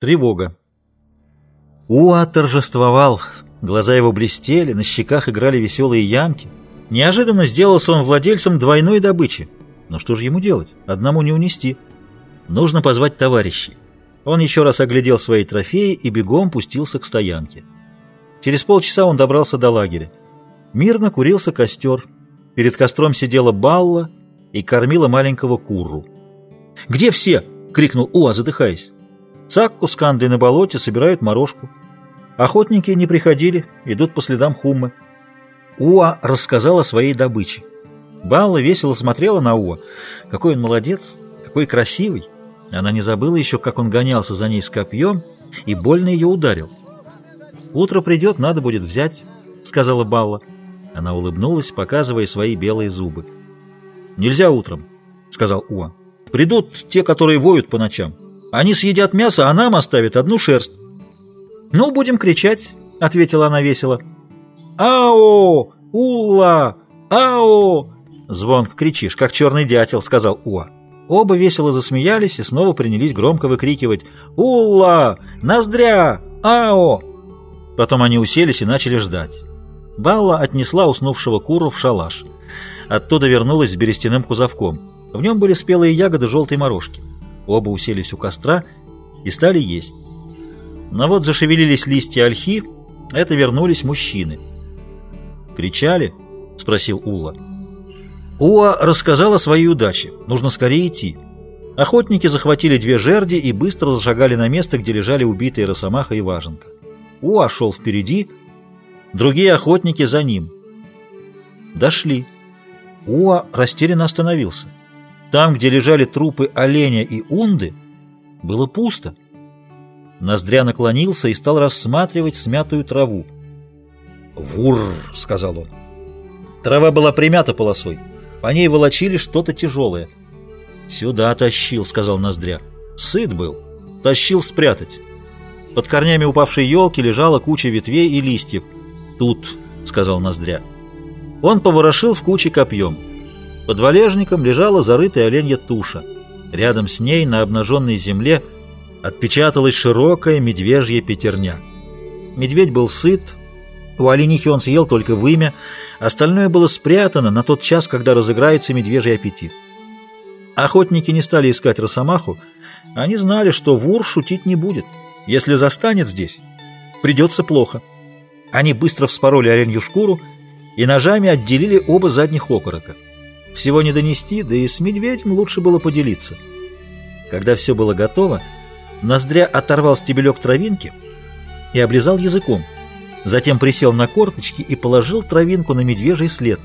Тревога. Уа торжествовал. Глаза его блестели, на щеках играли веселые ямки. Неожиданно сделался он владельцем двойной добычи. Но что же ему делать? Одному не унести. Нужно позвать товарищей. Он еще раз оглядел свои трофеи и бегом пустился к стоянке. Через полчаса он добрался до лагеря. Мирно курился костер. Перед костром сидела Балла и кормила маленького курру. «Где все?» — крикнул Уа, задыхаясь. Цакку с Кандой на болоте собирают морожку. Охотники не приходили, идут по следам Хуммы. Уа рассказал о своей добыче. Балла весело смотрела на Уа. Какой он молодец, какой красивый. Она не забыла еще, как он гонялся за ней с копьем и больно ее ударил. «Утро придет, надо будет взять», — сказала Балла. Она улыбнулась, показывая свои белые зубы. «Нельзя утром», — сказал Уа. «Придут те, которые воют по ночам. Они съедят мясо, а нам оставят одну шерсть. «Ну, будем кричать», — ответила она весело. «Ао! Улла! Ао!» «Звонко кричишь, как черный дятел», — сказал Уа. Оба весело засмеялись и снова принялись громко выкрикивать «Улла! Ноздря! Ао!» Потом они уселись и начали ждать. Балла отнесла уснувшего куру в шалаш. Оттуда вернулась с берестяным кузовком. В нем были спелые ягоды желтой морожки. Оба уселись у костра и стали есть. Но вот зашевелились листья ольхи, это вернулись мужчины. «Кричали?» — спросил Ула. Уа рассказал о своей удаче. Нужно скорее идти. Охотники захватили две жерди и быстро зашагали на место, где лежали убитые росомаха и важенка. Уа шел впереди, другие охотники за ним. Дошли. Уа растерянно остановился. Там, где лежали трупы оленя и унды, было пусто. Ноздря наклонился и стал рассматривать смятую траву. «Вур!» — сказал он. Трава была примята полосой. По ней волочили что-то тяжелое. «Сюда тащил», — сказал Ноздря. «Сыт был. Тащил спрятать». Под корнями упавшей елки лежала куча ветвей и листьев. «Тут», — сказал Ноздря. Он поворошил в куче копьем. Под валежником лежала зарытая оленья туша. Рядом с ней на обнаженной земле отпечаталась широкая медвежья пятерня. Медведь был сыт, у оленихи он съел только вымя, остальное было спрятано на тот час, когда разыграется медвежий аппетит. Охотники не стали искать росомаху, они знали, что вур шутить не будет. Если застанет здесь, придется плохо. Они быстро вспороли оленью шкуру и ножами отделили оба задних окорока. Всего не донести, да и с медведем лучше было поделиться. Когда все было готово, Ноздря оторвал стебелек травинки и облизал языком. Затем присел на корточки и положил травинку на медвежий след.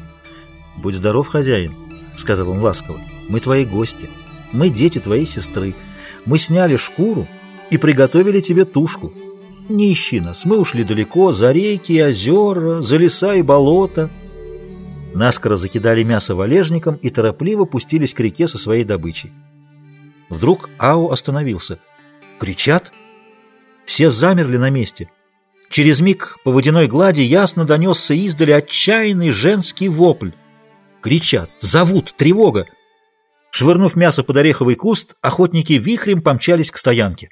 «Будь здоров, хозяин», — сказал он ласково. «Мы твои гости. Мы дети твоей сестры. Мы сняли шкуру и приготовили тебе тушку. Не ищи нас, мы ушли далеко, за реки и озера, за леса и болота». Наскоро закидали мясо валежником и торопливо пустились к реке со своей добычей. Вдруг Ау остановился. «Кричат?» Все замерли на месте. Через миг по водяной глади ясно донесся издали отчаянный женский вопль. Кричат, зовут, тревога. Швырнув мясо под ореховый куст, охотники вихрем помчались к стоянке.